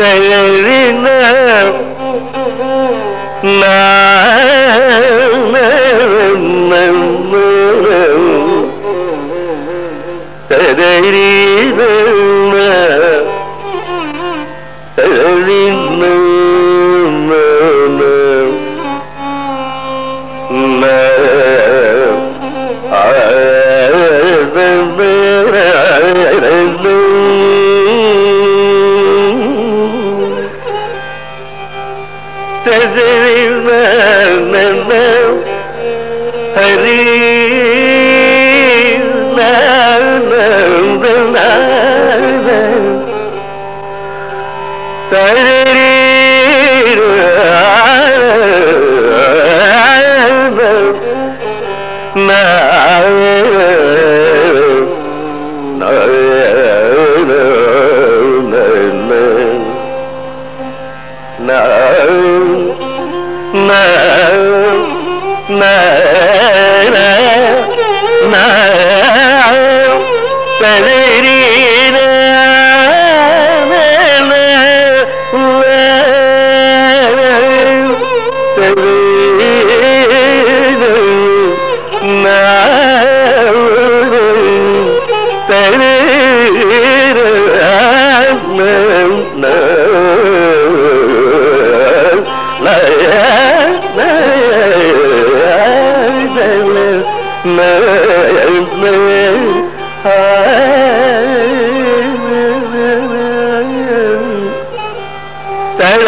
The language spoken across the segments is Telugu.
i sayarina na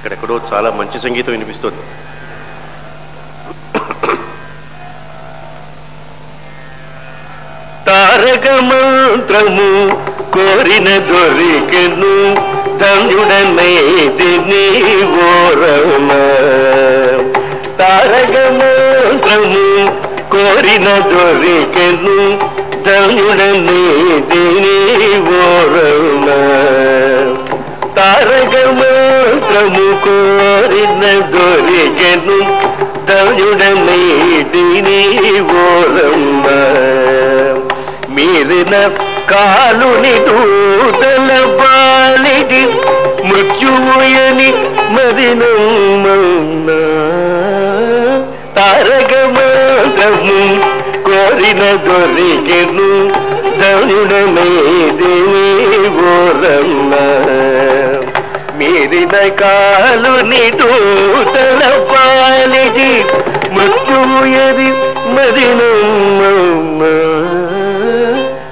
ఇక్కడెక్కడో చాలా మంచి సంగీతం వినిపిస్తుంది. తారక మంత్రము కోరిన దొరికెను ధన్యుడనైతి నీ ఓరమ తారక మంత్రము కోరిన దొరికెను ధన్యుడనైతి കോരുന്നതൊരികനും തയുടനീടിനെ ഓർമ്മ മീറിന കാലുനി ദൂതല ബാലിടി മൃത്യുവയനി മരിനും താരകമാതമും കോരിനതൊരികനും തയുടനീടിനെ ഓർമ്മ మంత్రము కాలు దొరికెను దూతల పాలిది మృత్యుయది మదినమ్మ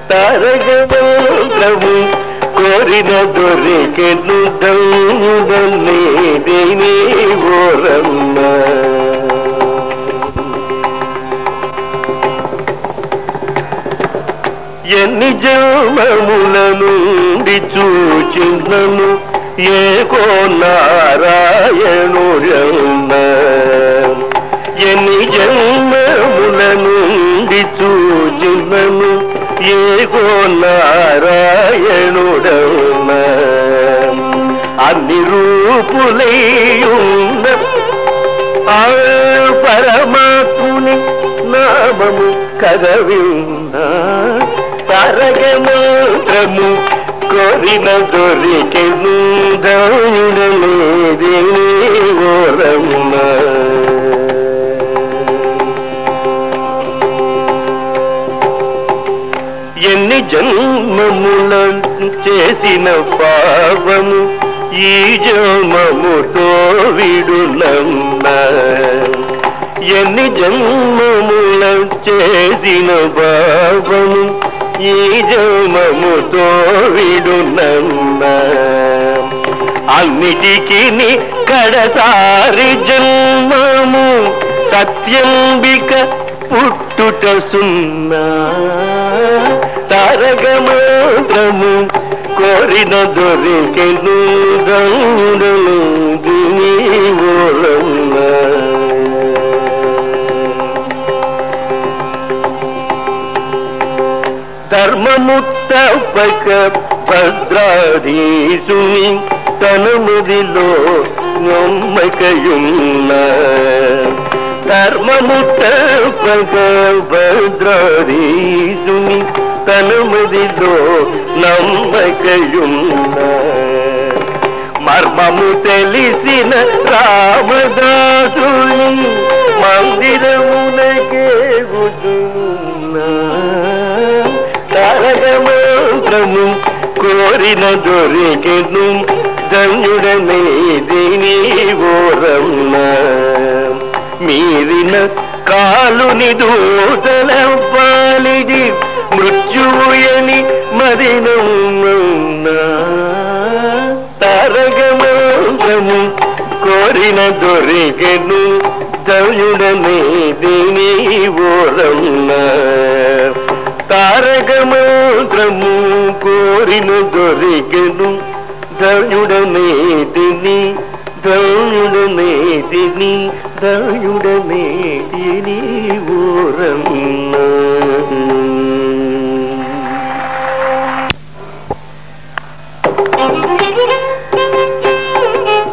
తారక మంత్రము కోరిన దొరికెను ధనుడనేది ఓరమ్మ ఎన్ని జన్మముల నుండి ఏకో నారాయణుడన్న ఎన్ని జన్మముల నుండి చూచినను ఏకో నారాయణుడన్న అన్ని రూపులయ్యున్న ఆ పరమాత్ముని నామము కదవిన్న తారకమంత్రము కోరిన దొరికెను దౌడలేది ఓరమ్మ. ఎన్ని జన్మముల చేసిన పాపము ఈ జన్మముతో విడులమ్మ ఎన్ని జన్మముల చేసిన పాపము ఈ జన్మముతో విడులమ్మ అన్నిటికీ కడసారి జన్మము సత్యంబిక పుట్టుట సున్నా. తారకమాత్రము కోరిన దొరికెను దౌడలు దిని ధర్మము తప్పక భద్రాధీసుని తన ముదిలో నమ్మకయున్న ధర్మము తప్పక భద్రాధీసుని తన ముదిలో నమ్మకయున్న మర్మము తెలిసిన రామదాసుని మందిరమునకే గుజున్నా కోరిన దొరికెను. ధన్యుడనే దీని మీరిన కాలుని దూతల పాలిది మృత్యుయని మదినమ్మన్నా తారకమంత్రము కోరిన దొరికెను. ధన్యుడనే దీని తారక మంత్రము కోరిన దొరికను. ధనుడనే తిని ధనుడనే తిని ధనుడనే ఊరమ్మ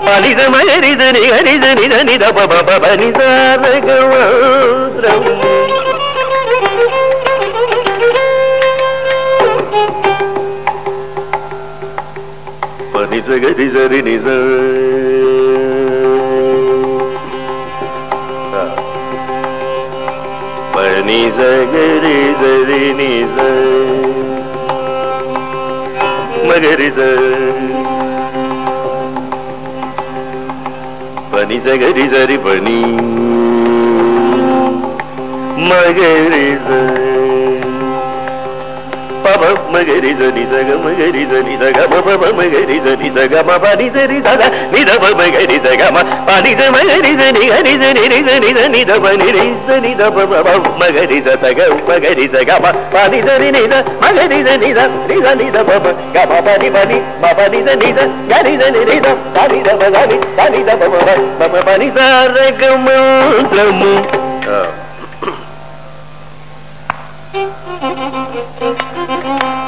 మనిద మరిదని హరిదని నిద బబ నిదారకమంత్రం మంత్రము ग झरी निज। पणी जगरी जरी निज। मगरी ज पणी घरी जरी पणी मगरी ज పబ మగరి దని దగ మగరి దని దగ మబ మగరి దని దగ మ పని దని దగ నిద మగరి దగ మ పని ద మగరి దని హరి దని రి దని దని ద పని రి దని ద ప ప మగరి ద దగ మగరి దగ మ పని దని ని మగరి దని ద రి దని ద ప గ మ పని పని మ పని దని ద గరి దని రి ద దని ద మ గని ద ప ప పని ద రగ మంత్రము. పగమని Thank you.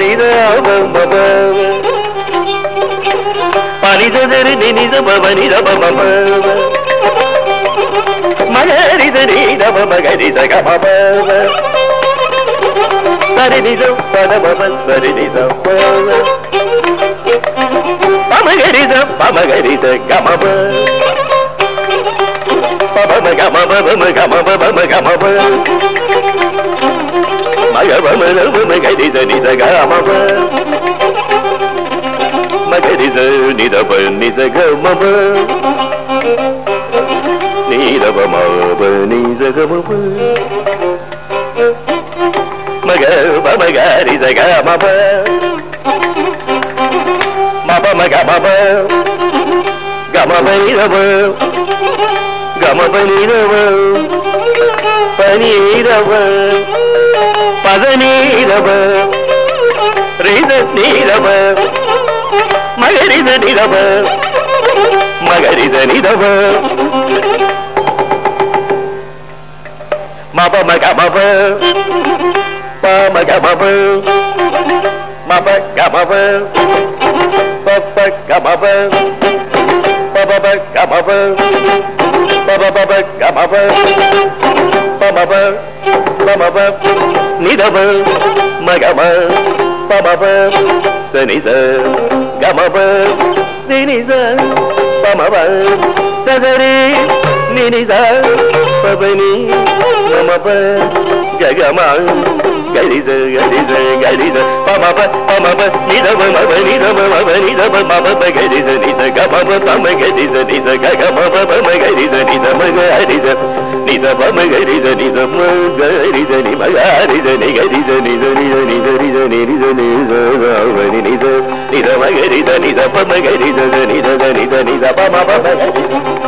పనిదావ పనిదావ బబ పనిదరి నినిద బనిద బబ మగరిదని దబ మగరిద గబ సరి నిజ పద బబ సరి నిజ పమగరిద పమగరిద గమప పమ గమ గమ గమ గమ గమ பனி పనీరవ పద నీరవ రిద నీరవ మగరిద నిరవ మగరిద నిరవ మప మగ మప పమ గమ మప గమప గగమ గరిజ గరిజ గరిజ పమప పమప నిదవ మవ నిదవ మవ నిదవ మవ గరిజ నిజ గమప పమ గరిజ నిజ గగమ పమ గరిజ నిజ మగ హరిజ నిజ పమ గరిజ నిజ గరిజ ని మగ హరిజ ని గరిజ నిజ నిజ నిజ నిజ నిజ నిజ రావని నిజ నిజ మగరిజ నిజ పమ గరిజ నిజ నిజ నిజ పమ పమ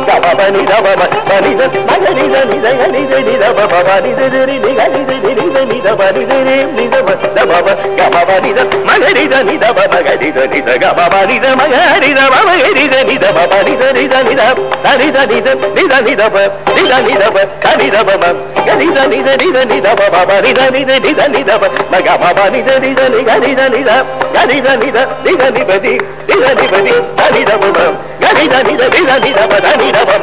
గమ నిజ పమ నిజ మగరిజ నిజ గరిజ నిజ పమ నిజ రి ని గరిజ నిజ నిజ పని రి నిజ పమ గమ నిజ మగరిజ నిజ పమ గరిజ నిజ గమ నిజ మగరిజ పమ గరిజ నిజ పమ నిజ నిజ నిజ నిజ నిజ నిజ నిజ ప నిజ నిజ ప నిజ పమ గరిజ నిజ నిజ నిజ పమ నిజ నిజ నిజ నిజ ప మగ పమ నిజ నిజ నిజ నిజ నిజ గరిజ నిజ నిజ నిపది నిజ నిపది నిజ పమ గరిజ నిజ నిజ నిజ పద నిజ పమ గమ పని ప గమ పని ప